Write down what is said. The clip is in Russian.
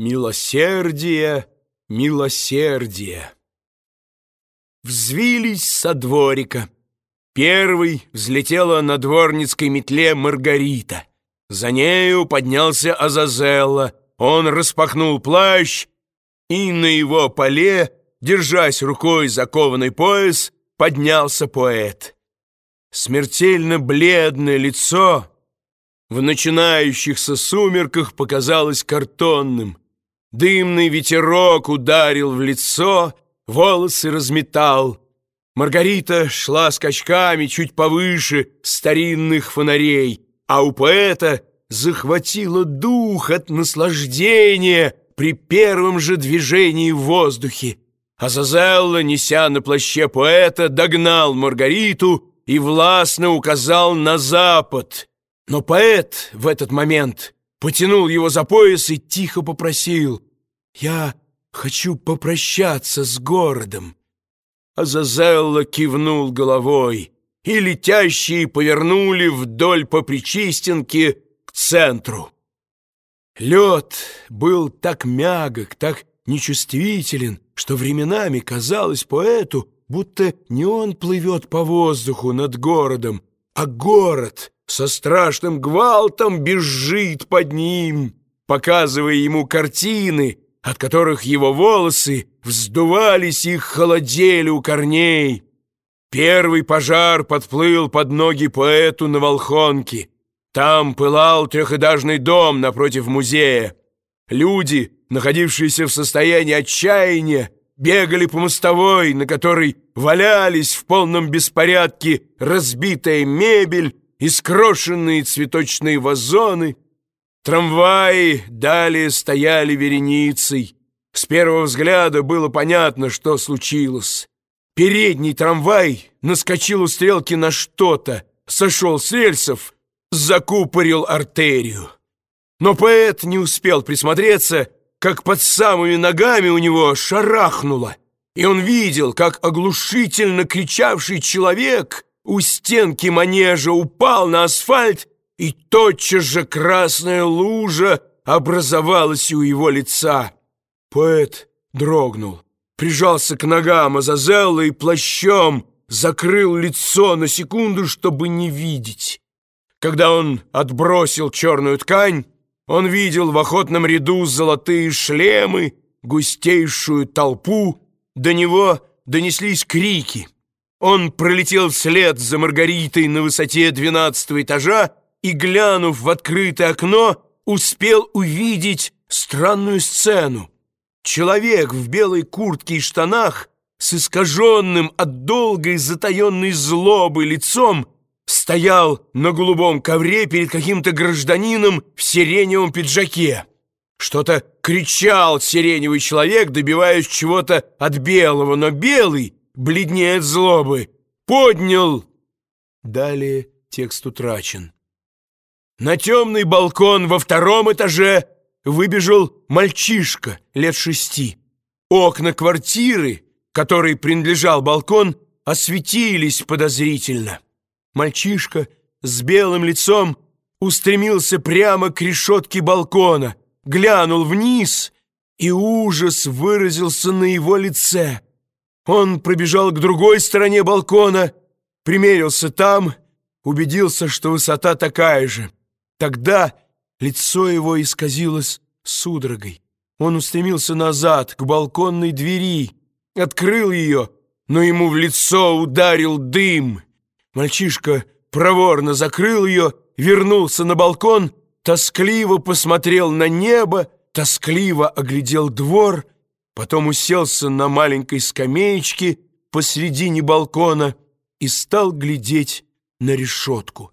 Милосердие, милосердие. Взвились со дворика. Первый взлетела на дворницкой метле Маргарита. За нею поднялся Азазелла. Он распахнул плащ, и на его поле, держась рукой за кованый пояс, поднялся поэт. Смертельно бледное лицо в начинающихся сумерках показалось картонным. Дымный ветерок ударил в лицо, волосы разметал. Маргарита шла скачками чуть повыше старинных фонарей, а у поэта захватило дух от наслаждения при первом же движении в воздухе. Азазелла, неся на плаще поэта, догнал Маргариту и властно указал на запад. Но поэт в этот момент потянул его за пояс и тихо попросил «Я хочу попрощаться с городом». Азазелла кивнул головой, и летящие повернули вдоль по Причистенке к центру. Лед был так мягок, так нечувствителен, что временами казалось поэту, будто не он плывет по воздуху над городом, а город со страшным гвалтом бежит под ним, показывая ему картины, от которых его волосы вздувались и холодели у корней. Первый пожар подплыл под ноги поэту на Волхонке. Там пылал трехэтажный дом напротив музея. Люди, находившиеся в состоянии отчаяния, бегали по мостовой, на которой валялись в полном беспорядке разбитая мебель и скрошенные цветочные вазоны. Трамваи далее стояли вереницей. С первого взгляда было понятно, что случилось. Передний трамвай наскочил у стрелки на что-то, сошел с рельсов, закупорил артерию. Но поэт не успел присмотреться, как под самыми ногами у него шарахнуло, и он видел, как оглушительно кричавший человек — у стенки манежа упал на асфальт, и тотчас же красная лужа образовалась у его лица. Поэт дрогнул, прижался к ногам Азазелла и плащом закрыл лицо на секунду, чтобы не видеть. Когда он отбросил черную ткань, он видел в охотном ряду золотые шлемы, густейшую толпу, до него донеслись крики — он пролетел вслед за Маргаритой на высоте двенадцатого этажа и, глянув в открытое окно, успел увидеть странную сцену. Человек в белой куртке и штанах с искаженным от долгой затаенной злобы лицом стоял на голубом ковре перед каким-то гражданином в сиреневом пиджаке. Что-то кричал сиреневый человек, добиваясь чего-то от белого, но белый бледнее от злобы. Поднял. Далее текст утрачен. На темный балкон во втором этаже выбежал мальчишка лет шести. Окна квартиры, которой принадлежал балкон, осветились подозрительно. Мальчишка с белым лицом устремился прямо к решетке балкона, глянул вниз, и ужас выразился на его лице. Он пробежал к другой стороне балкона, примерился там, убедился, что высота такая же. Тогда лицо его исказилось судорогой. Он устремился назад, к балконной двери, открыл ее, но ему в лицо ударил дым. Мальчишка проворно закрыл ее, вернулся на балкон, тоскливо посмотрел на небо, тоскливо оглядел двор — потом уселся на маленькой скамеечке посредине балкона и стал глядеть на решетку.